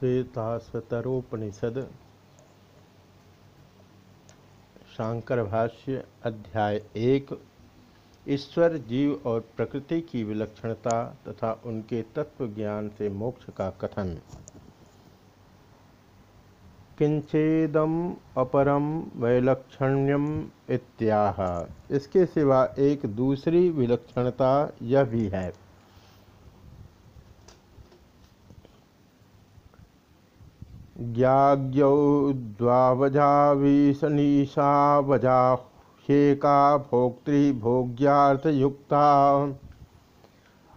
श्वेताश्वतरोपनिषद शांकर भाष्य अध्याय एक, ईश्वर जीव और प्रकृति की विलक्षणता तथा उनके तत्व ज्ञान से मोक्ष का कथन। किंचेदम अपरम वैलक्षण्यम इत्याह। इसके सिवा एक दूसरी विलक्षणता यह भी है। ज्ञाज्ञौ द्वावजावीशनीषावजाह्येका भोक्तृभोग्यार्थयुक्ता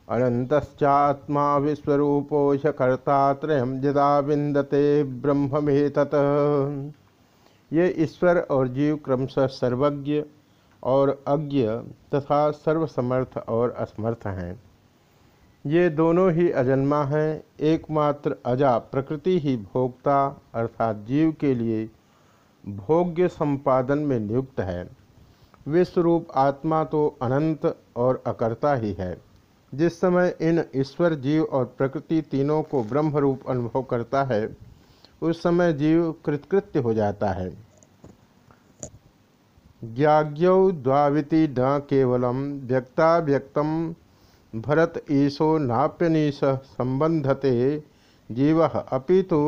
अनन्तश्चात्मा विश्वरूपोषकर्ता त्रयं यदा विन्दते ब्रह्ममेतत्। ये ईश्वर और जीव क्रमशः सर्वज्ञ और अज्ञ तथा सर्वसमर्थ और असमर्थ हैं। ये दोनों ही अजन्मा हैं, एकमात्र अजा प्रकृति ही भोक्ता अर्थात जीव के लिए भोग्य संपादन में नियुक्त है। विश्वरूप आत्मा तो अनंत और अकर्ता ही है। जिस समय इन ईश्वर जीव और प्रकृति तीनों को ब्रह्म रूप अनुभव करता है, उस समय जीव कृतकृत्य हो जाता है। ज्ञाज्ञौ द्वाविति न केवलम, व्यक्ता व्यक्तम भरत ईशो नाप्यनीश संबंधते जीव अभी तो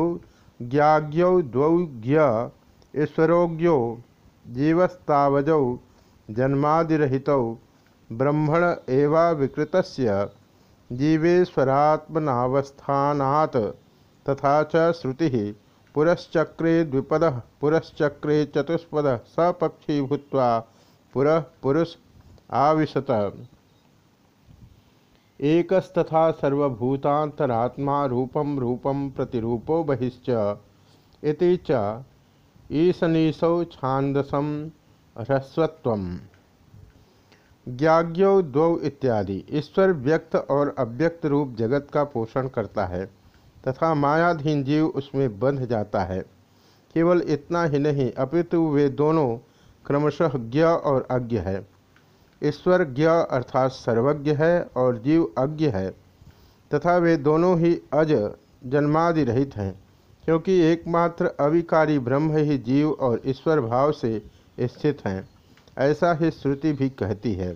ज्ञाज्ञौ द्वौ ज्ञ ईश्वरोज्ञो जीवस्तावजौ जन्मादिहित ब्रह्मण एवा विकृत जीवेश्वरात्मनावस्थानात् तथा च पुरश्चक्रे द्विपद पुरश्चक्रे चतुष्पद सपक्षी भूत पुरः पुरुष आविशत। एकस्तथा सर्वभूतांतरात्मा रूपम रूपम प्रतिरूपो बहिश्च। इति च ईशनीशौ छांदसम ह्रस्वत्व ज्ञाज्ञो द्वौ इत्यादि। ईश्वर व्यक्त और अव्यक्त रूप जगत का पोषण करता है, तथा मायाधीन जीव उसमें बंध जाता है। केवल इतना ही नहीं, अपितु वे दोनों क्रमशः ज्ञ और अज्ञ है। ईश्वर ज्ञ अर्थात सर्वज्ञ है और जीव अज्ञ है, तथा वे दोनों ही अज जन्मादि रहित हैं, क्योंकि एकमात्र अविकारी ब्रह्म ही जीव और ईश्वर भाव से स्थित हैं, ऐसा ही श्रुति भी कहती है।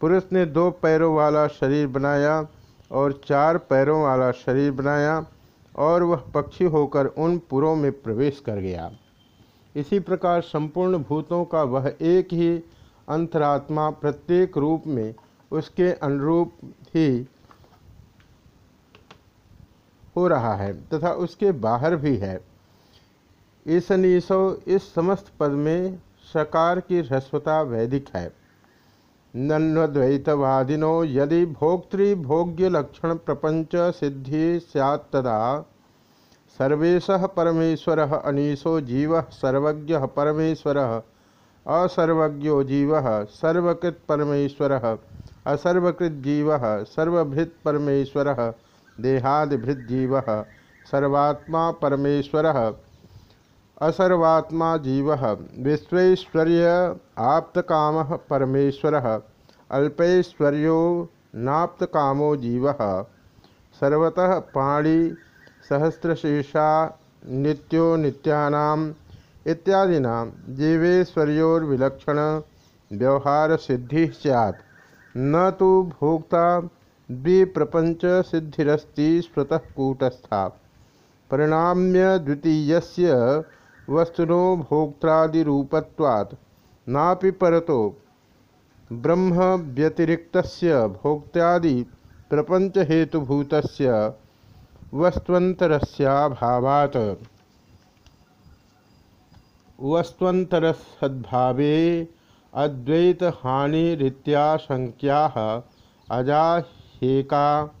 पुरुष ने दो पैरों वाला शरीर बनाया और चार पैरों वाला शरीर बनाया और वह पक्षी होकर उन पुरों में प्रवेश कर गया। इसी प्रकार संपूर्ण भूतों का वह एक ही अंतरात्मा प्रत्येक रूप में उसके अनुरूप ही हो रहा है तथा उसके बाहर भी है। ईशनीशो इस समस्त पद में सकार की ह्रस्वता वैदिक है। नन्वद्वैतवादिनो यदि भोक्तृभोग्य लक्षण प्रपंच सिद्धि सैत्तदा सर्वेश परमेश्वर अनीशो जीव सर्वज्ञ परमेश्वर असर्वज्ञो जीव सर्वकृत परमेश्वर असर्वकृत जीव सर्वभृत परमेश्वर देहादिभृत जीव सर्वात्मा परमेश्वर असर्वात्मा जीव विश्वैश्वर्य आप्तकाम परमेश्वर। अल्पैश्वर्यो नाप्तकामो जीव। सर्वतः पाणी सहस्रशीर्षा नित्यो नित्यानाम इत्यादिना जीवेश्वर्योर्विलक्षण व्यवहार सिद्धि सैत् न तो भोक्ता द्विप्रपंच सिद्धिरस्ति स्वतः कूटस्था। परिणाम्य द्वितीय वस्तुनो भोक्तादिरूपत्वात् नापि परतो ब्रह्म व्यतिरिक्त भोक्त्यादि प्रपंच हेतुभूत वस्तुअंतरस्याभावात् वस्तुंतर सद्भावे अद्वैत हानिरीत्याशंक्या अजाहेका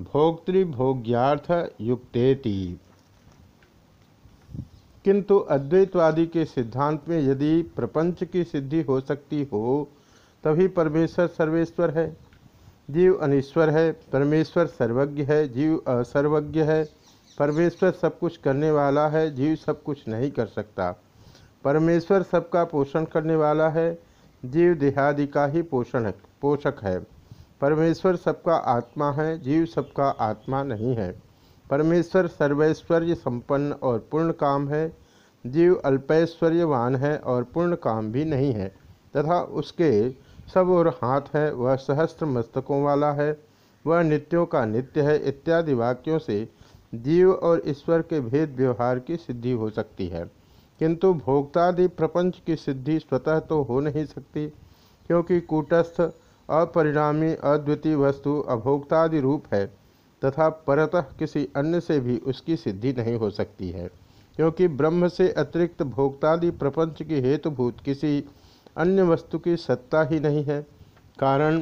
भोक्तृभोग्यार्थ युक्तेति किंतु अद्वैतवादी के सिद्धांत में यदि प्रपंच की सिद्धि हो सकती हो, तभी परमेश्वर सर्वेश्वर है। जीव अनिश्वर है, परमेश्वर सर्वज्ञ है, जीव असर्वज्ञ है, परमेश्वर सब कुछ करने वाला है, जीव सब कुछ नहीं कर सकता। परमेश्वर सबका पोषण करने वाला है, जीव देहादि का ही पोषण पोषक है। परमेश्वर सबका आत्मा है, जीव सबका आत्मा नहीं है। परमेश्वर सर्वैश्वर्य संपन्न और पूर्ण काम है, जीव अल्पैश्वर्यवान है और पूर्ण काम भी नहीं है। तथा उसके सब और हाथ है, वह सहस्त्र मस्तकों वाला है, वह नित्यों का नित्य है, इत्यादि वाक्यों से जीव और ईश्वर के भेद व्यवहार की सिद्धि हो सकती है। किंतु भोक्तादि प्रपंच की सिद्धि स्वतः तो हो नहीं सकती, क्योंकि कूटस्थ अपरिणामी अद्वितीय वस्तु अभोक्तादि रूप है, तथा परतः किसी अन्य से भी उसकी सिद्धि नहीं हो सकती है, क्योंकि ब्रह्म से अतिरिक्त भोक्तादि प्रपंच की हेतुभूत किसी अन्य वस्तु की सत्ता ही नहीं है, कारण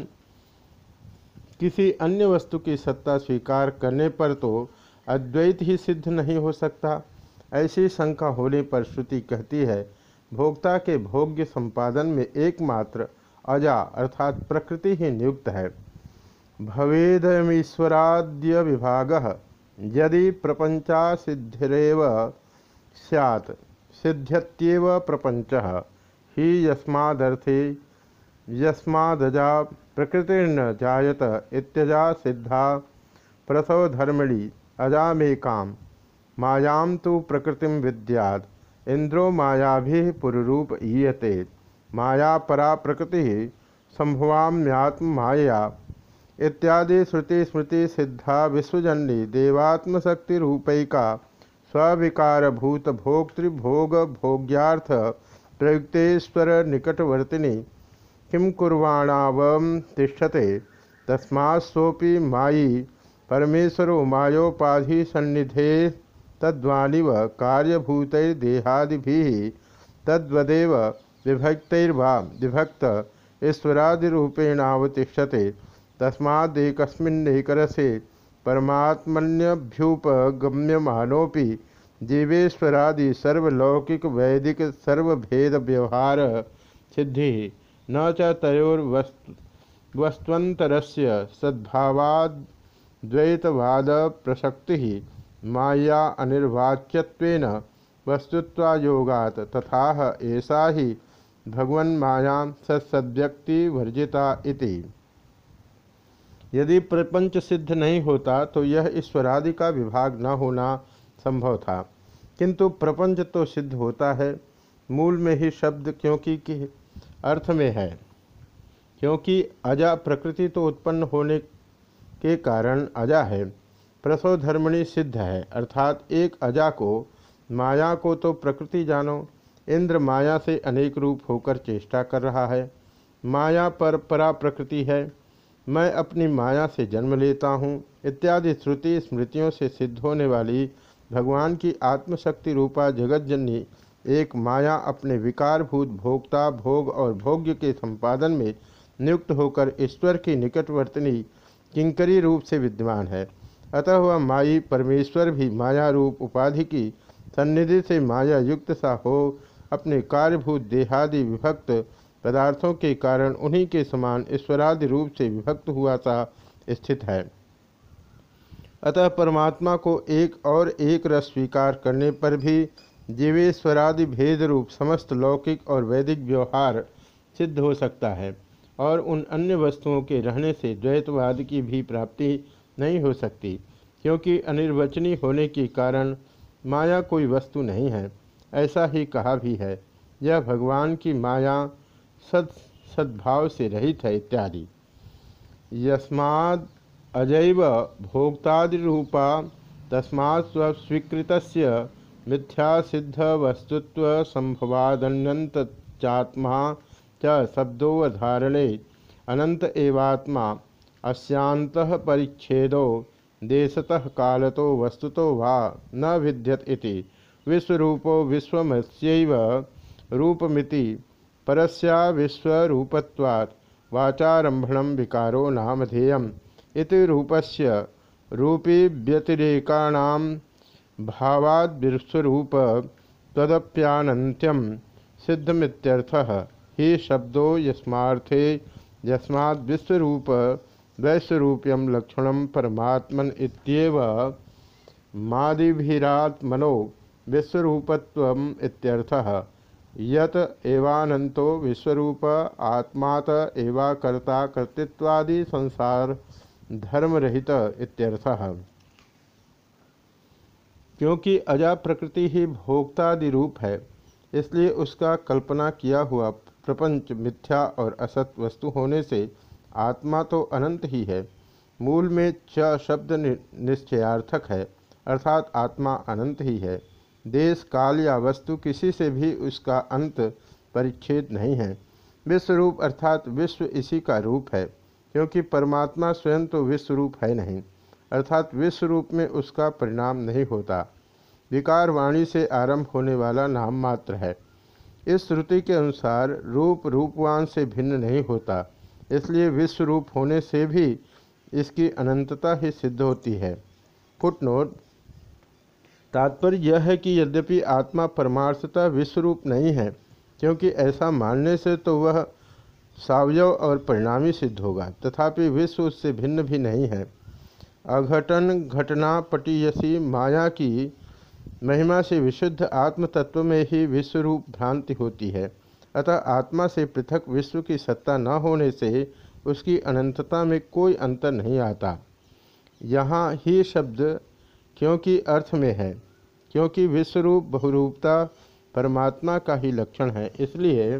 किसी अन्य वस्तु की सत्ता स्वीकार करने पर तो अद्वैत ही सिद्ध नहीं हो सकता। ऐसी शंका होने पर श्रुति कहती है, भोक्ता के भोग्य संपादन में एकमात्र अजा अर्थात प्रकृति ही नियुक्त है। भवेदमीश्वराद्य विभाग, यदि प्रपंचा सिद्धिरेव सैत् सिद्ध्यत्येव प्रपंच, ही यस्मादर्थे यस्मादजा प्रकृतिर्न जायत इत्यजा सिद्धा प्रसव धर्मणि अजा में काम मायां तो प्रकृति विद्याद इंद्रो माया भी पुरूप ईयते। माया परा प्रकृति संभवाम्यात्म माया इत्यादि श्रुति स्मृति सिद्धा विश्वजन्नी देवात्मशक्ति रूपैका स्विकारभूत भोक्तृभोग भोग्यार्थ प्रयुक्तेश्वर निकटवर्तिनी किं कुर्वाणावम तिष्ठते तस्मात्सोपि मायी। परमेश्वरो मायोपाधि सन्निधे तद्वानिव कार्यभूतैर्देहादि तद्वदेव विभक्तर्वा विभक्त ईश्वरादिपेणावतिषते तस्मादेकस्मिन्नेकरसे परमात्मन्यभ्युपगम्यमानोपि जीवेश्वरादि सर्वलौकिक वैदिक सर्वभेद व्यवहार सिद्धि न च तयोर्वस्त्वन्तरस्य सद्भावाद्वैतवाद प्रसक्ति माया अनिर्वाच्यत्वेन वस्तुत्वायोगात तथा ऐसा ही भगवन माया सत्सद्व्यक्ति वर्जिता इति। यदि प्रपंच सिद्ध नहीं होता तो यह ईश्वरादि का विभाग न होना संभव था। किंतु प्रपंच तो सिद्ध होता है। मूल में ही शब्द क्योंकि के अर्थ में है। क्योंकि अजा प्रकृति तो उत्पन्न होने के कारण अजा है। प्रसव धर्मणि सिद्ध है। अर्थात एक अजा को, माया को तो प्रकृति जानो, इंद्र माया से अनेक रूप होकर चेष्टा कर रहा है। माया पर परा प्रकृति है। मैं अपनी माया से जन्म लेता हूँ। इत्यादि श्रुति स्मृतियों से सिद्ध होने वाली भगवान की आत्मशक्ति रूपा जगतजननी एक माया अपने विकारभूत भोक्ता, भोग और भोग्य के संपादन में नियुक्त होकर ईश्वर की निकटवर्तनी किंकरी रूप से विद्यमान है। अतः वह माई परमेश्वर भी माया रूप उपाधि की सन्निधि से माया युक्त सा हो, अपने कार्यभूत देहादि विभक्त पदार्थों के कारण उन्हीं के समान ईश्वरादि रूप से विभक्त हुआ सा स्थित है। अतः परमात्मा को एक और एक रस स्वीकार करने पर भी जीवेश्वरादि भेद रूप समस्त लौकिक और वैदिक व्यवहार सिद्ध हो सकता है और उन अन्य वस्तुओं के रहने से द्वैतवाद की भी प्राप्ति नहीं हो सकती। क्योंकि अनिर्वचनीय होने के कारण माया कोई वस्तु नहीं है, ऐसा ही कहा भी है, यह भगवान की माया सद, सद्भाव से रहित है इत्यादि। यस्माद अजैव भोक्तादिरूपा, तस्मात् स्वस्वीकृत मिथ्या सिद्ध वस्तुत्व संभवादन्यंतचात्मा च शब्दोवधारणे अनंत एवात्मा अशात परिच्छेदो देशतः कालतो वस्तुतो वा न विद्यत इति। विश्वरूपो विश्वमस्यैव रूपमिति। परस्या विश्वरूपत्वात् वाचारंभण विकारो नामधेयम् इति रूपस्य रूपी व्यतिरेकाणां भावाद विश्वरूप तदप्यानंत्यम सिद्धमित्यर्थः। ही शब्दो यस्मार्थे यस्माद् विश्वरूप वैश्वरूप्यम लक्षण परमात्मन इत्येव मादिभिरात्मनो विश्वरूपत्वम इत्यर्थः। यत एवानंतो विश्वरूप आत्मात एवा कर्ता कर्तृत्वादि संसार धर्मरहित इत्यर्थः। क्योंकि अजा प्रकृति ही भोक्तादि रूप है, इसलिए उसका कल्पना किया हुआ प्रपंच मिथ्या और असत वस्तु होने से आत्मा तो अनंत ही है। मूल में च शब्द निश्चयार्थक है, अर्थात आत्मा अनंत ही है। देश, काल या वस्तु किसी से भी उसका अंत परिच्छेद नहीं है। विश्व रूप अर्थात विश्व इसी का रूप है, क्योंकि परमात्मा स्वयं तो विश्व रूप है नहीं, अर्थात विश्व रूप में उसका परिणाम नहीं होता। विकार वाणी से आरंभ होने वाला नाम मात्र है। इस श्रुति के अनुसार रूप रूपवान से भिन्न नहीं होता। इसलिए विश्व रूप होने से भी इसकी अनंतता ही सिद्ध होती है। फुटनोट, तात्पर्य यह है कि यद्यपि आत्मा परमार्थता विश्वरूप नहीं है, क्योंकि ऐसा मानने से तो वह सावयव और परिणामी सिद्ध होगा, तथापि विश्व उससे भिन्न भी नहीं है। अघटन घटना पटीयसी माया की महिमा से विशुद्ध आत्म तत्व में ही विश्वरूप भ्रांति होती है। अतः आत्मा से पृथक विश्व की सत्ता न होने से उसकी अनंतता में कोई अंतर नहीं आता। यहाँ ही शब्द क्योंकि अर्थ में है, क्योंकि विश्वरूप बहुरूपता परमात्मा का ही लक्षण है। इसलिए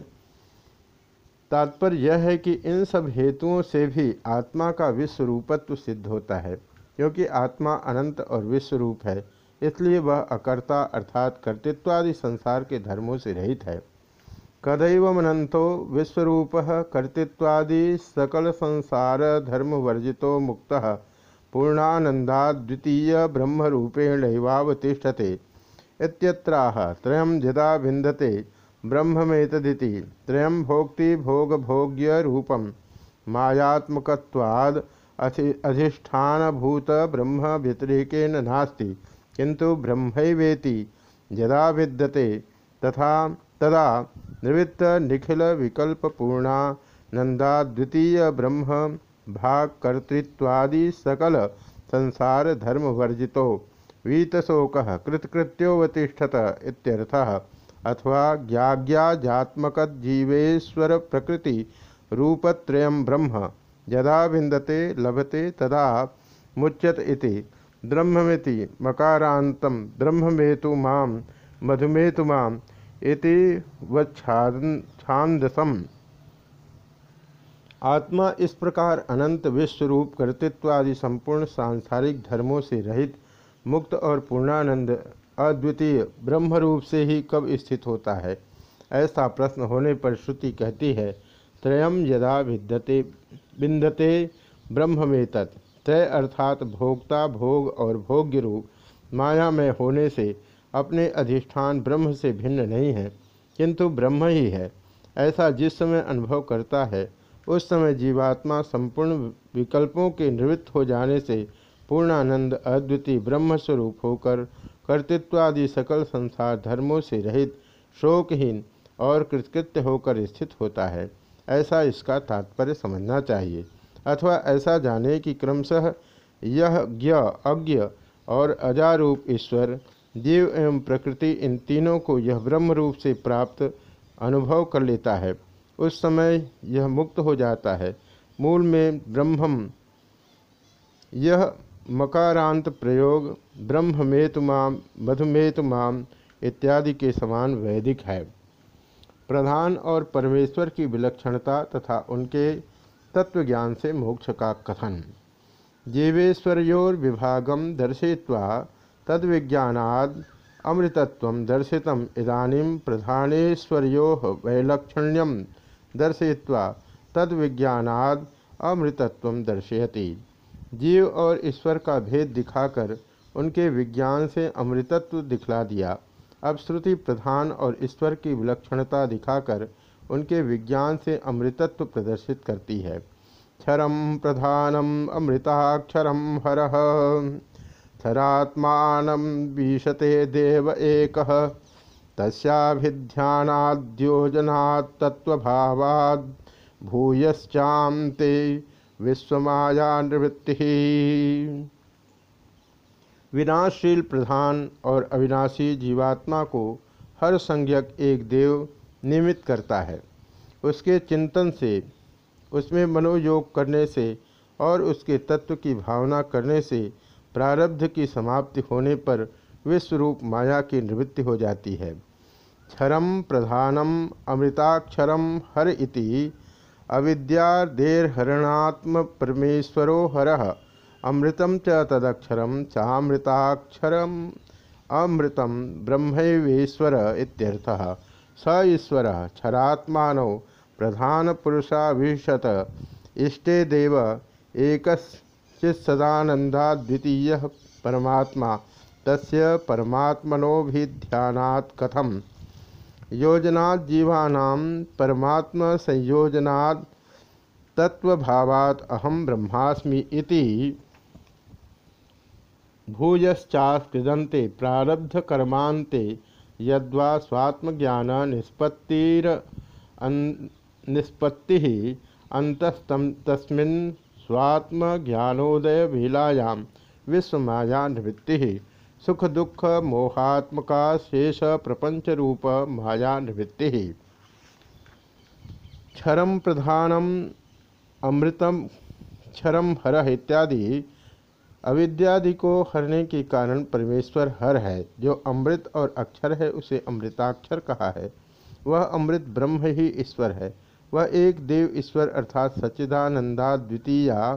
तात्पर्य यह है कि इन सब हेतुओं से भी आत्मा का विश्वरूपत्व सिद्ध होता है, क्योंकि आत्मा अनंत और विश्वरूप है। इसलिए वह अकर्ता अर्थात कर्तृत्वादि संसार के धर्मों से रहित है। कदैवमनंतो विश्वरूप कर्तृत्वादि सकल संसार धर्म वर्जितो मुक्त। पूर्णानंदाद्वितीय ब्रह्मरूपेणैवावतिष्ठते इत्यत्राह, त्रयं यदा विन्दते ब्रह्ममेतदिति, त्रयं भोक्ति भोग भोग्य भोगभोग्यरूपं मायात्मकत्वाद् अधिष्ठानभूत ब्रह्म व्यतिरेकेन नास्ति किंतु ब्रह्मवेति यदा विद्यते तथा, तदा निवृत्त निखिल विकल्प पूर्णा नंदा द्वितीय ब्रह्म, भाग कर्तृत्वादि सकल संसार धर्म वर्जितो। वीतशोक कृतकृत्योवतिष्ठत इत्यर्थः। अथवा ज्ञाज्ञाजात्मक जीवेश्वर प्रकृति रूपत्रयं ब्रह्म। यदा विंदते लभते, तदा मुच्यत इति। ब्रह्ममिति मकारांतम ब्रह्ममेतु माम मधुमेतु इति वच्छांदसम आत्मा इस प्रकार अनंत विश्व रूप कर्तृत्व आदि संपूर्ण सांसारिक धर्मों से रहित, मुक्त और पूर्णानंद, अद्वितीय, ब्रह्मरूप से ही कब स्थित होता है? ऐसा प्रश्न होने पर श्रुति कहती है त्रयम यदा विद्यते बिंदते ब्रह्म में तत् तय अर्थात भोक्ता, भोग और भोग्य रूप माया में होने से अपने अधिष्ठान ब्रह्म से भिन्न नहीं है, किंतु ब्रह्म ही है। ऐसा जिस समय अनुभव करता है, उस समय जीवात्मा संपूर्ण विकल्पों के निवृत्त हो जाने से पूर्णानंद अद्वितीय ब्रह्मस्वरूप होकर कर्तृत्वादि सकल संसार धर्मों से रहित, शोकहीन और कृतकृत्य होकर स्थित होता है। ऐसा इसका तात्पर्य समझना चाहिए। अथवा ऐसा जाने कि क्रमशः यह ज्ञ, अज्ञ और अजारूप ईश्वर जीव एवं प्रकृति इन तीनों को यह ब्रह्म रूप से प्राप्त अनुभव कर लेता है। उस समय यह मुक्त हो जाता है। मूल में ब्रह्म यह मकारांत प्रयोग ब्रह्मेतुमाम मधुमेतुमाम इत्यादि के समान वैदिक है। प्रधान और परमेश्वर की विलक्षणता तथा उनके तत्वज्ञान से मोक्ष का कथन। जीवेश्वर्योर्विभागम दर्शय्वा तद्विज्ञानाद अमृतत्व दर्शित इदानीं प्रधानेश्वर्यो वैलक्षण्यम दर्शय्वा तद्विज्ञानाद अमृतत्व दर्शयति। जीव और ईश्वर का भेद दिखाकर उनके विज्ञान से अमृतत्व दिखला दिया। अब श्रुति प्रधान और ईश्वर की विलक्षणता दिखाकर उनके विज्ञान से अमृतत्व प्रदर्शित करती है। क्षरम प्रधानम अमृताक्षरम हर। क्षरात्मान विशते देव एक। तस्याभिध्यानाद्योजनात् भूयश्चाते विश्वमाया निवृत्ति विनाशशील प्रधान और अविनाशी जीवात्मा को हर संज्ञक एक देव निमित्त करता है। उसके चिंतन से, उसमें मनोयोग करने से और उसके तत्व की भावना करने से प्रारब्ध की समाप्ति होने पर विश्वरूप माया की निवृत्ति हो जाती है। क्षरम प्रधानम, अमृताक्षरम हर इति अविद्यादेर्हरणात्म परमेश्वरो हर, अमृतम च तदक्षरम चामृताक्षरम, अमृतम ब्रह्मवेश्वर इत्यर्थः। स ईश्वर, क्षरात्मानौ प्रधान पुरुषाभिषत इष्टे देव एक सदानंदाद्वितीय परमात्मा, तस्य परमात्मनोभिध्यानात् कथम? योजनात् जीवानां परमात्म संयोजनात् तत्वभावात् अहम ब्रह्मास्मि इति भूयश्चास्कृदन्ते प्रारब्ध कर्मांते यद्वा स्वात्मज्ञान निष्पत्तिर निष्पत्ति अंतस्तम तस्मिन् स्वात्मज्ञानोदय विश्व माया निवृत्ति सुख दुख मोहात्मका शेष प्रपंच रूप माया निवृत्ति क्षरम प्रधानम अमृतम क्षरम हर इत्यादि अविद्यादि को हरने के कारण परमेश्वर हर है। जो अमृत और अक्षर है, उसे अमृताक्षर कहा है। वह अमृत ब्रह्म ही ईश्वर है। वह एक देव ईश्वर अर्थात सच्चिदानंदा द्वितीया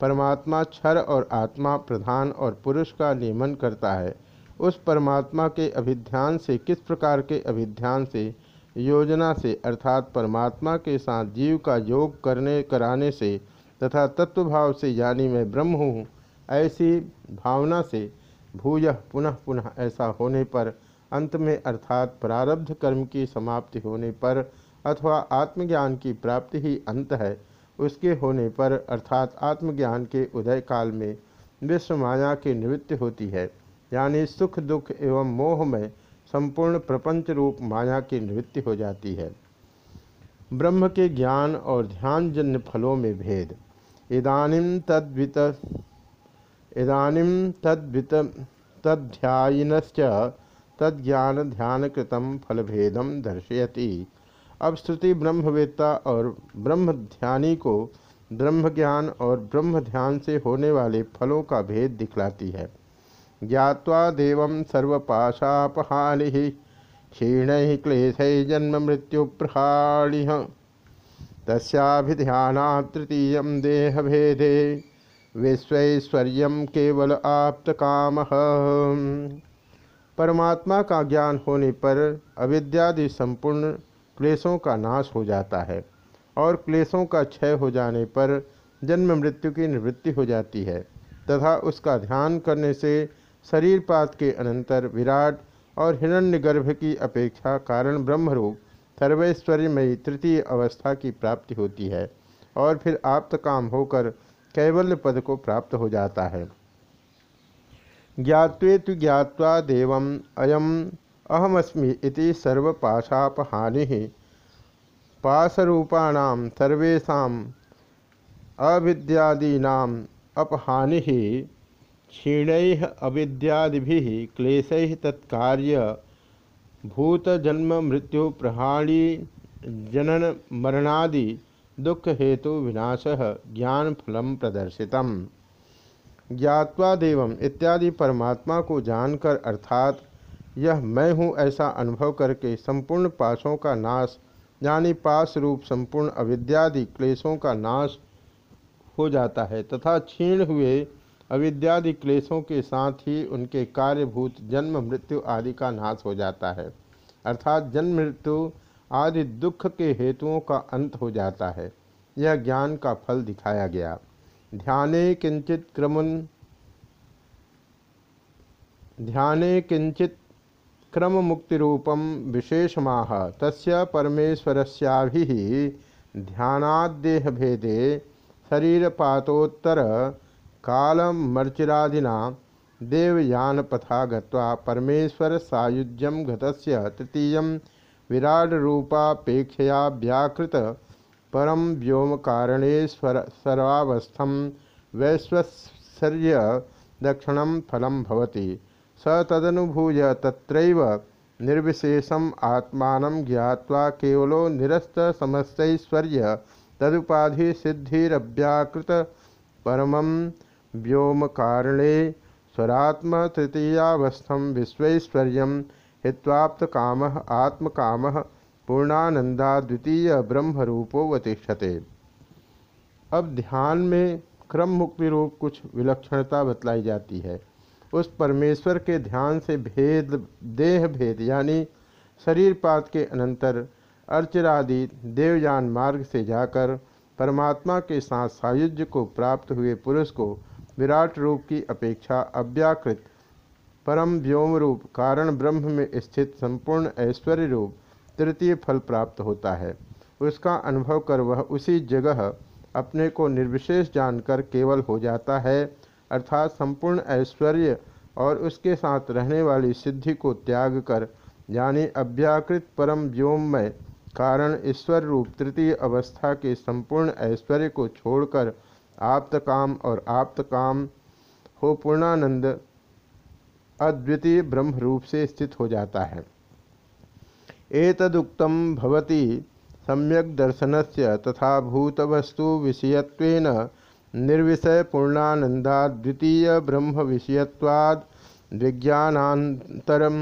परमात्मा क्षर और आत्मा प्रधान और पुरुष का नियमन करता है। उस परमात्मा के अभिध्यान से किस प्रकार के अभिध्यान से? योजना से अर्थात परमात्मा के साथ जीव का योग करने, कराने से तथा तत्वभाव से यानी मैं ब्रह्म हूँ, ऐसी भावना से भूय पुनः पुनः ऐसा होने पर अंत में अर्थात प्रारब्ध कर्म की समाप्ति होने पर अथवा आत्मज्ञान की प्राप्ति ही अंत है। उसके होने पर अर्थात आत्मज्ञान के उदय काल में विश्व माया की निवृत्ति होती है, यानी सुख, दुख एवं मोह में संपूर्ण प्रपंच रूप माया की निवृत्ति हो जाती है। ब्रह्म के ज्ञान और ध्यानजन्य फलों में भेद। इदानीम तद्वित इदानीम तद्वित, तद्ध्यायिनश्च तज्ज्ञान ध्यानकृत फलभेदम दर्शयति। अब श्रुति ब्रह्मवेत्ता और ब्रह्म ध्यानी को ब्रह्म ज्ञान और ब्रह्म ध्यान से होने वाले फलों का भेद दिखलाती है। ज्ञावा देव सर्वपाशापहानि क्षीण क्लेश जन्म मृत्यु प्रहाणि तस्भिध्याना तृतीय देह भेदे विश्वैश्वर्य केवल आप्त काम। परमात्मा का ज्ञान होने पर अविद्यादि संपूर्ण क्लेशों का नाश हो जाता है और क्लेशों का क्षय हो जाने पर जन्म मृत्यु की निवृत्ति हो जाती है, तथा उसका ध्यान करने से शरीरपात के अनंतर विराट और हिरण्यगर्भ की अपेक्षा कारण ब्रह्मरूप सर्वैश्वर्यमयी तृतीय अवस्था की प्राप्ति होती है और फिर आप्त काम होकर कैवल्य पद को प्राप्त हो जाता है। ज्ञात्वे तो ज्ञावा देव अयम अहमस्मी इति सर्वपाशापहानि। पाशरूपाण सर्वेशा अविद्यादीना अपहानि। क्षीण अविद्यादि क्लेश तत्कार्य। भूतजन्म मृत्यु प्रहाणी जनन मरणादि दुख हेतु विनाश ज्ञान फलम प्रदर्शितम। ज्ञावा देवम इत्यादि परमात्मा को जानकर अर्थात यह मैं हूँ ऐसा अनुभव करके संपूर्ण पाशों का नाश, यानी पास रूप संपूर्ण अविद्यादि क्लेशों का नाश हो जाता है तथा क्षीण हुए अविद्यादि क्लेशों के साथ ही उनके कार्यभूत जन्म, मृत्यु आदि का नाश हो जाता है। अर्थात जन्म, मृत्यु आदि दुख के हेतुओं का अंत हो जाता है। यह ज्ञान का फल दिखाया गया। ध्याने किंचित क्रमुन ध्याने किंचित क्रम मुक्ति रूपम विशेषमाह। तस्य परमेश्वरस्याभि ध्यानादेह भेदे शरीरपातोत्तर कालमर्चिरादिना देवयानपथा गत्वा परमेश्वर सायुज्यम गतस्य तृतीय विराट रूपापेक्षया व्याकृत परम व्योम कारणेश्वर सर्वावस्थम वैश्वर्य दक्षिण फलम भवति। स तदनुभूय तत्रैव निर्विशेषम आत्मान ज्ञावा केवलो निरस्त समस्तैश्वर्य तदुपाधि सिद्धिरव्याकृत परम व्योम कारणे स्वरात्म तृतीयावस्थम विश्वैश्वर्य हित्वाप्त काम आत्म काम पूर्णानंदा द्वितीय ब्रह्म रूपो वतिष्ठते। अब ध्यान में क्रम मुक्ति रूप कुछ विलक्षणता बतलाई जाती है। उस परमेश्वर के ध्यान से भेद, देह भेद, यानी शरीरपात के अनंतर अर्चरादि देवयान मार्ग से जाकर परमात्मा के साथ सायुज्य को प्राप्त हुए पुरुष को विराट रूप की अपेक्षा अव्याकृत परम व्योम रूप कारण ब्रह्म में स्थित संपूर्ण ऐश्वर्य रूप तृतीय फल प्राप्त होता है। उसका अनुभव कर वह उसी जगह अपने को निर्विशेष जानकर केवल हो जाता है अर्थात संपूर्ण ऐश्वर्य और उसके साथ रहने वाली सिद्धि को त्याग कर, यानी अव्याकृत परम व्योम में कारण ईश्वर रूप तृतीय अवस्था के संपूर्ण ऐश्वर्य को छोड़कर आप्तकाम और आप्तकाम हो पूर्णानंद अद्वितीय ब्रह्म रूप से स्थित हो जाता है। एतदुक्तम भवती सम्यक दर्शन से तथा भूतवस्तु विषयत्वेन निर्विषय पूर्णानंदा द्वितीय ब्रह्म विषयत्वाद विज्ञानांतरम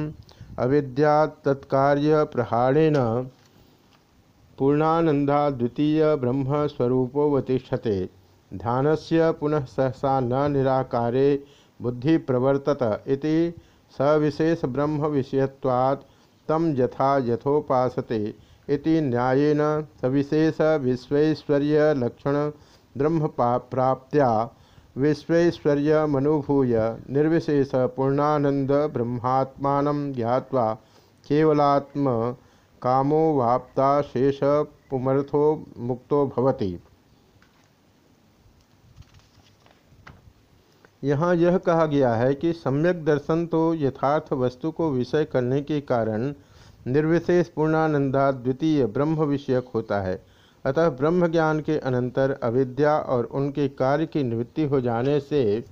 अविद्या तत्कार्य प्रहारेण पूर्णानंदा द्वितीय ब्रह्म स्वरूपोवतिष्ठते ध्यान से पुनः सहसा न निराकारे बुद्धि प्रवर्तत इति सविशेष ब्रह्म विषयत्वात् तम यथा यथोपासते इति न्यायेन सविशेष विश्वैश्वर्य लक्षण ब्रह्म प्राप्त्या विश्वैश्वर्य मनुभूय निर्विशेष पूर्णानंद ब्रह्मात्मा ज्ञावा केवलात्म कामो वाप्ता शेष पुमर्थो मुक्तो भवति। यहाँ यह कहा गया है कि सम्यक दर्शन तो यथार्थ वस्तु को विषय करने के कारण निर्विशेष पूर्णानंदा द्वितीय ब्रह्म विषयक होता है। अतः ब्रह्म ज्ञान के अनंतर अविद्या और उनके कार्य की निवृत्ति हो जाने से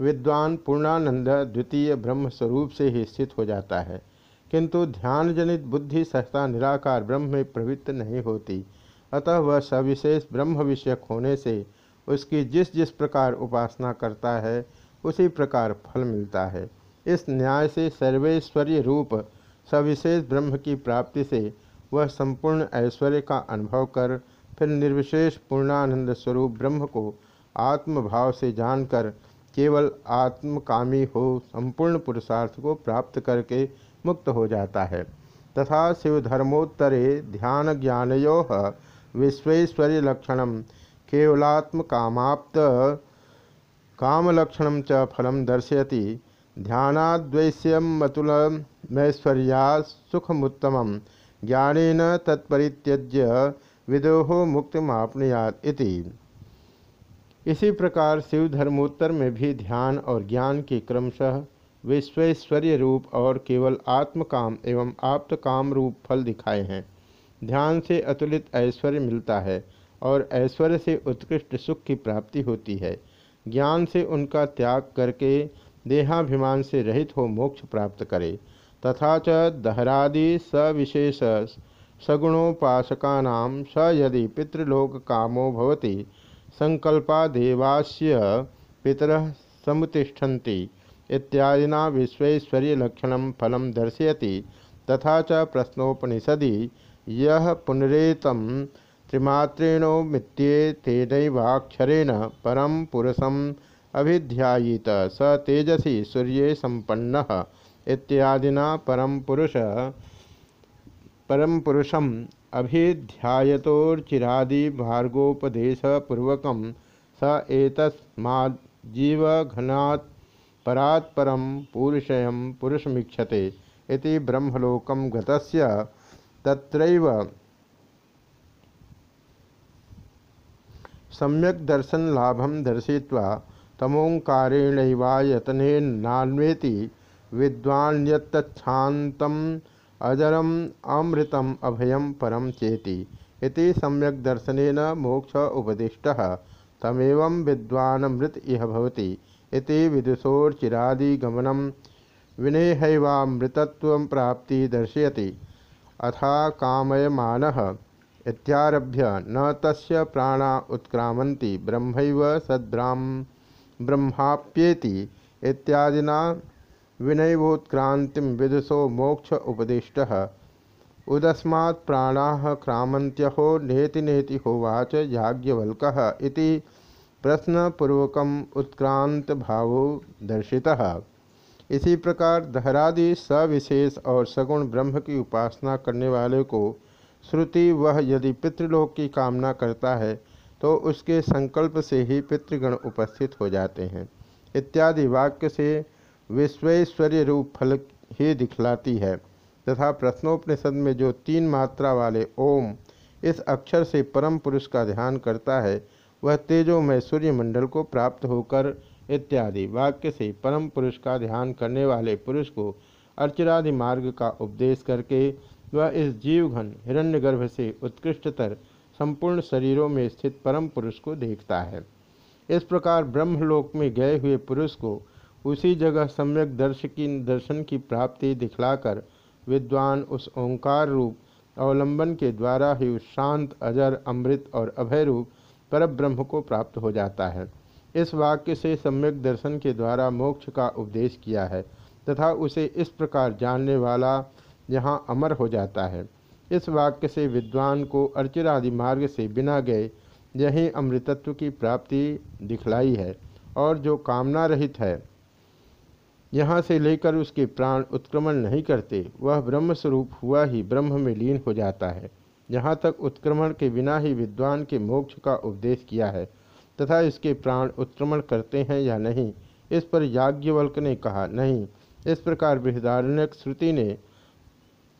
विद्वान पूर्णानंद द्वितीय ब्रह्म स्वरूप से ही स्थित हो जाता है। किंतु ध्यान जनित बुद्धि सहसा निराकार ब्रह्म में प्रवृत्त नहीं होती। अतः वह सविशेष ब्रह्म विषयक होने से उसकी जिस जिस प्रकार उपासना करता है, उसी प्रकार फल मिलता है। इस न्याय से सर्वेश्वरीय रूप सविशेष ब्रह्म की प्राप्ति से वह संपूर्ण ऐश्वर्य का अनुभव कर, फिर निर्विशेष पूर्णानंद स्वरूप ब्रह्म को आत्मभाव से जानकर, केवल आत्मकामी हो, संपूर्ण पुरुषार्थ को प्राप्त करके मुक्त हो जाता है। तथा शिवधर्मोत्तरे ध्यान ज्ञानो विश्वेश्वर्य लक्षण केवलात्म कामाप्त कामलक्षण च फलम दर्शयति। ध्यानाद्वैश्यमतुलमैश्वर्या सुखमुत्तम ज्ञानेन तत्परित्यज्य विदोह मुक्तिमापनुयात इति। इसी प्रकार शिव धर्मोत्तर में भी ध्यान और ज्ञान के क्रमशः विश्वेश्वर्य रूप और केवल आत्मकाम एवं आप्तकाम रूप फल दिखाए हैं। ध्यान से अतुलित ऐश्वर्य मिलता है और ऐश्वर्य से उत्कृष्ट सुख की प्राप्ति होती है। ज्ञान से उनका त्याग करके देहाभिमान से रहित हो मोक्ष प्राप्त करे। तथा च दहरादि सविशेष सगुणोपासका स यदि पितृलोक कामो भवति संकल्पा देवास्य पितर समुतिष्ठन्ति इत्यादिना विश्वैश्वर्यलक्षण फलम दर्शयति, तथा च प्रश्नोपनिषदि यह पुनरेतम त्रिमात्रेणो मित्ये तेनवाक्षरेण परम पुरुषम अभिध्यायीत, स तेजसी सूर्य संपन्न इत्यादिना परम पुरुष, परम पुरुषम अभिध्यायतोर्चिरादि मार्गोपदेशपूर्वक स एतस्माज्जीवघनात् परात् परम पुरुषयं पुरुषमीक्षते इति ब्रह्मलोकं गतस्य तत्रैव सम्यक दर्शन लाभम दर्शय्वा तमोंकारेणवायतनेन्नान्वेति विद्वान्यतच्छान्तम अजरम अमृतम अभयम परम चेति। इति सम्यक दर्शनेन मोक्ष उपदिष्ट। तमेव विद्वानमृत इह भवति। इति विदुषोर्चिरादिगमनम विनेहैवामृतत्व प्राप्ति दर्शयति। अथा कामयमानः। इत्यारभ्य न तस्य प्राणा उत्क्रामन्ति, ब्रह्मैव सद्ब्राह्म, ब्रह्माप्येति इत्यादिना विनयवोत्क्रांति विदुषो मोक्ष उपदिष्ट। उदस्मात् प्राणा क्रामंत्यहो नेति नेति होवाच याज्ञवल्क प्रश्नपूर्वक उत्क्रांत भाव दर्शिता। इसी प्रकार दहरादि सविशेष और सगुण ब्रह्म की उपासना करने वाले को श्रुति वह यदि पितृलोक की कामना करता है तो उसके संकल्प से ही पितृगण उपस्थित हो जाते हैं। इत्यादि वाक्य से विश्वेश्वर्य रूप फल ही दिखलाती है। तथा प्रश्नोपनिषद में जो तीन मात्रा वाले ओम इस अक्षर से परम पुरुष का ध्यान करता है, वह तेजोमय सूर्यमंडल को प्राप्त होकर इत्यादि। वाक्य से परम पुरुष का ध्यान करने वाले पुरुष को अर्चरादि मार्ग का उपदेश करके वह इस जीवघन हिरण्यगर्भ से उत्कृष्टतर संपूर्ण शरीरों में स्थित परम पुरुष को देखता है। इस प्रकार ब्रह्मलोक में गए हुए पुरुष को उसी जगह सम्यक दर्श की दर्शन की प्राप्ति दिखलाकर विद्वान उस ओंकार रूप अवलंबन के द्वारा ही उस शांत, अजर, अमृत और अभय रूप पर ब्रह्म को प्राप्त हो जाता है। इस वाक्य से सम्यक दर्शन के द्वारा मोक्ष का उपदेश किया है तथा उसे इस प्रकार जानने वाला यहाँ अमर हो जाता है। इस वाक्य से विद्वान को अर्चिरादि मार्ग से बिना गए यही अमृतत्व की प्राप्ति दिखलाई है और जो कामना रहित है यहाँ से लेकर उसके प्राण उत्क्रमण नहीं करते, वह ब्रह्म स्वरूप हुआ ही ब्रह्म में लीन हो जाता है। यहाँ तक उत्क्रमण के बिना ही विद्वान के मोक्ष का उपदेश किया है, तथा इसके प्राण उत्क्रमण करते हैं या नहीं, इस पर याज्ञवल्क ने कहा, नहीं। इस प्रकार बृहदारण्यक श्रुति ने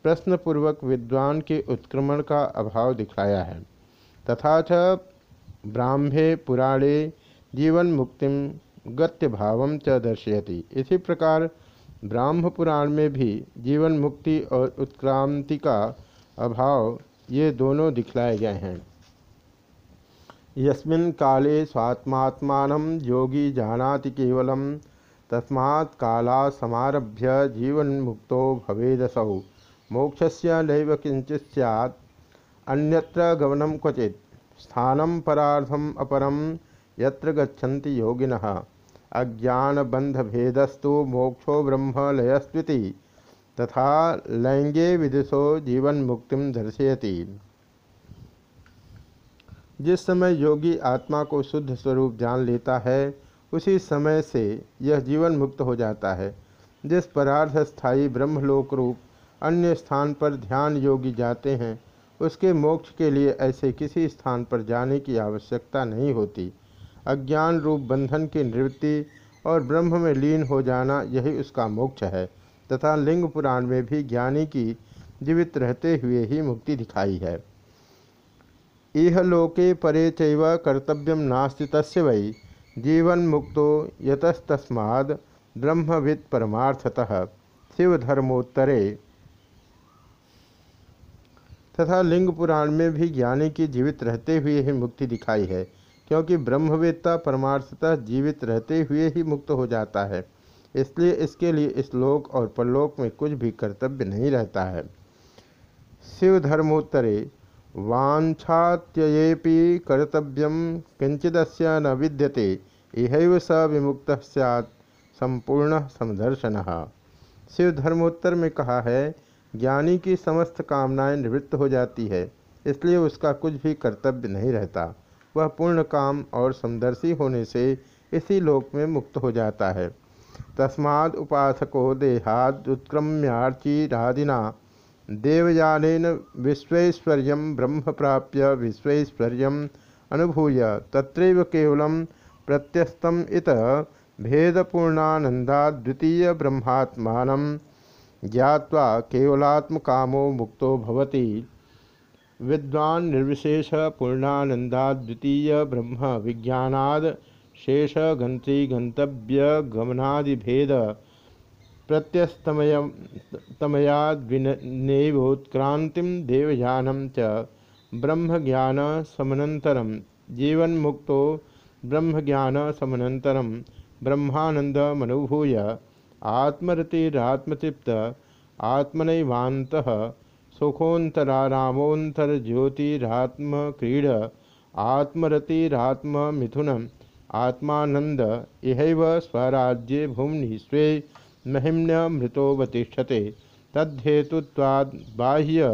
प्रश्नपूर्वक विद्वान के उत्क्रमण का अभाव दिखाया है। तथा च ब्राह्मे पुराणे जीवन मुक्ति गत्य भाव च दर्शयति। इसी प्रकार ब्राह्म पुराण में भी जीवन मुक्ति और उत्क्रांति का अभाव ये दोनों दिखलाए गए हैं। यस्मिन् काले स्वात्मात्मान योगी जानाति केवलम तस्मात् काला समारभ्य जीवन मुक्तो भवेदसौ। मोक्षस्य नैव किंचित सैत् अन्यत्र गमनं क्वचित्। स्थानं परार्थम अपरम यत्र गच्छन्ति योगिनः। अज्ञानबन्धभेदस्तु मोक्षो ब्रह्म लयस्विति तथा लैंगे विदुषो जीवन मुक्तिम दर्शयति। जिस समय योगी आत्मा को शुद्ध स्वरूप जान लेता है, उसी समय से यह जीवन मुक्त हो जाता है। जिस परार्थ स्थायी ब्रह्मलोक रूप अन्य स्थान पर ध्यान योगी जाते हैं, उसके मोक्ष के लिए ऐसे किसी स्थान पर जाने की आवश्यकता नहीं होती। अज्ञान रूप बंधन की निवृत्ति और ब्रह्म में लीन हो जाना, यही उसका मोक्ष है। तथा लिंग पुराण में भी ज्ञानी की जीवित रहते हुए ही मुक्ति दिखाई है। इह लोके परे चैव कर्तव्यम नास्ति तस्य वै। जीवन मुक्तो यतस्तस्माद् ब्रह्मविद परमार्थतः। शिवधर्मोत्तरे। तथा लिंग पुराण में भी ज्ञानी की जीवित रहते हुए ही मुक्ति दिखाई है। क्योंकि ब्रह्मवेत्ता परमार्थतः जीवित रहते हुए ही मुक्त हो जाता है। इसलिए इसके लिए इस लोक और परलोक में कुछ भी कर्तव्य नहीं रहता है। शिव धर्मोत्तरे कर्तव्यम किंचिदस्य न विद्यते, इहैव स विमुक्त सैत् संपूर्ण समदर्शन। शिव धर्मोत्तर में कहा है, ज्ञानी की समस्त कामनाएँ निवृत्त हो जाती है, इसलिए उसका कुछ भी कर्तव्य नहीं रहता। वह पूर्ण काम और समदर्शी होने से इसी लोक में मुक्त हो जाता है। तस्माद उपासको देहाद उत्क्रम्यार्ची रादिना देवयान विश्वैश्वर्य ब्रह्म प्राप्य विश्वैश्वर्य अनुभूय। तत्रैव केवलं प्रत्यस्तम इत भेदपूर्णानंदा द्वितीय ब्रह्मात्मा ज्ञावा केवलात्म कामो मुक्तो विद्वान निर्विशेष पूर्णानंदा द्वितीय ब्रह्म विज्ञानाद शेष गंत्री गंतव्य गमनादिभेद प्रत्यस्तमयाद्विनैवोत्क्रांति देवयानम च ब्रह्मज्ञान समनंतरम जीवन मुक्तो ब्रह्मज्ञान समनंतरम ब्रह्मानंद मनोभूय आत्मरतिरात्मतृप्त आत्मनैवांत सुखोन्तरारामोन्तरज्योतिरात्मक्रीड आत्मरतिरात्ममिथुन आत्मानंद इहैव स्वराज्ये भूमि स्वे महिम्नमृतोवतिष्ठते तद्धेतुत्वाद बाह्य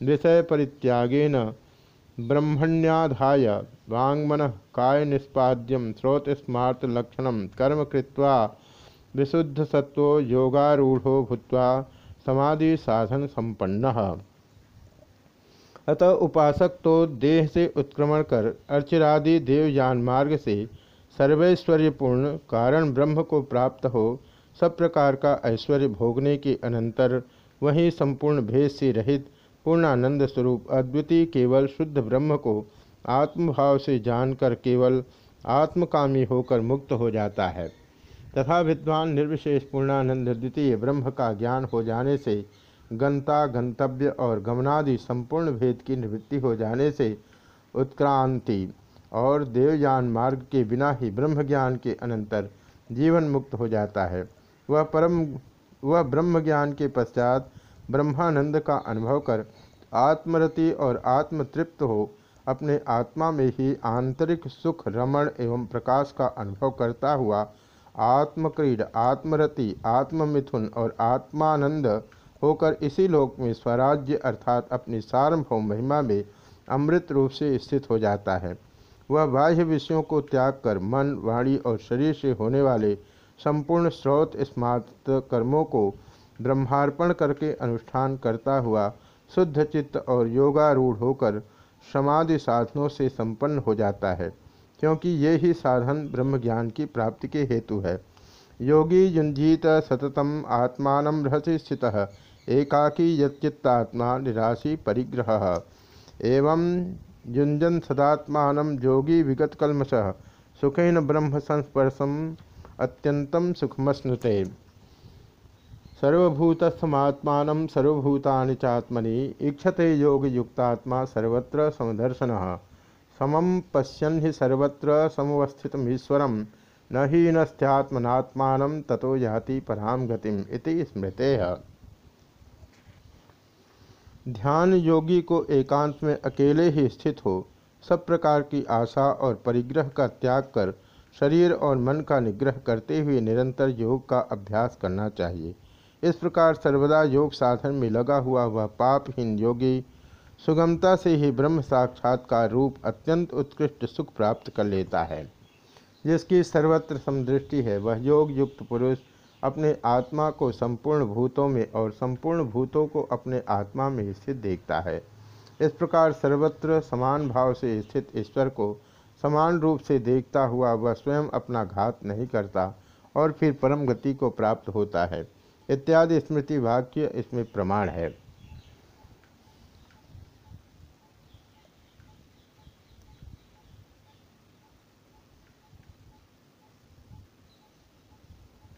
विषय परित्यागेन ब्रह्मण्याधाय काय निष्पाद्यम स्रोत स्मार्त लक्षण कर्म कृत्वा विशुद्ध सत्व योगारूढ़ो भूत्वा समाधि साधन संपन्न अतः उपासक तो देह से उत्क्रमण कर अर्चिरादि देवयान मार्ग से सर्वैश्वर्यपूर्ण कारण ब्रह्म को प्राप्त हो, सब प्रकार का ऐश्वर्य भोगने के अनंतर वहीं संपूर्ण भेद से रहित पूर्णानंद स्वरूप अद्वितीय केवल शुद्ध ब्रह्म को आत्मभाव से जानकर केवल आत्मकामी होकर मुक्त हो जाता है। तथा विद्वान निर्विशेष पूर्णानंद द्वितीय ब्रह्म का ज्ञान हो जाने से, गंता, गंतव्य और गमनादि संपूर्ण भेद की निवृत्ति हो जाने से उत्क्रांति और देवयान मार्ग के बिना ही ब्रह्म ज्ञान के अनंतर जीवन मुक्त हो जाता है। वह परम, वह ब्रह्म ज्ञान के पश्चात ब्रह्मानंद का अनुभव कर आत्मरति और आत्मतृप्त हो, अपने आत्मा में ही आंतरिक सुख, रमण एवं प्रकाश का अनुभव करता हुआ आत्मक्रीड, आत्मरति, आत्ममिथुन और आत्मानंद होकर इसी लोक में स्वराज्य अर्थात अपनी सार्वभौम महिमा में अमृत रूप से स्थित हो जाता है। वह बाह्य विषयों को त्याग कर मन, वाणी और शरीर से होने वाले संपूर्ण स्रोत, स्मार्त कर्मों को ब्रह्मार्पण करके अनुष्ठान करता हुआ शुद्ध चित्त और योगारूढ़ होकर समाधि साधनों से संपन्न हो जाता है। क्योंकि ये ही साधन ब्रह्म ज्ञान की प्राप्ति के हेतु है। योगी युंजीत सततम आत्मा रहस्य स्थित, एकाकी यच्चित्तात्मा निराशी परिग्रह। एवं युंजन सदात्मा योगी विगतकलमश सुखेन ब्रह्म संस्पर्शम अत्यंतम सुखमश्नुते सर्वभूतस्थमात्मा सर्वभूतानि चात्मनि, इक्षते योगयुक्तात्मा सर्वत्र समदर्शन समम पश्यन ही सर्वत्र समवस्थितमीश्वर न ही नस्थ्यात्मनात्मा ततो याति पराम गतिम इति स्मृते। ध्यान योगी को एकांत में अकेले ही स्थित हो, सब प्रकार की आशा और परिग्रह का त्याग कर, शरीर और मन का निग्रह करते हुए निरंतर योग का अभ्यास करना चाहिए। इस प्रकार सर्वदा योग साधन में लगा हुआ वह पापहीन योगी सुगमता से ही ब्रह्म साक्षात्कार रूप अत्यंत उत्कृष्ट सुख प्राप्त कर लेता है। जिसकी सर्वत्र समदृष्टि है, वह योग युक्त पुरुष अपने आत्मा को संपूर्ण भूतों में और संपूर्ण भूतों को अपने आत्मा में स्थित देखता है। इस प्रकार सर्वत्र समान भाव से स्थित ईश्वर को समान रूप से देखता हुआ वह स्वयं अपना घात नहीं करता और फिर परम गति को प्राप्त होता है। इत्यादि स्मृति वाक्य इसमें प्रमाण है।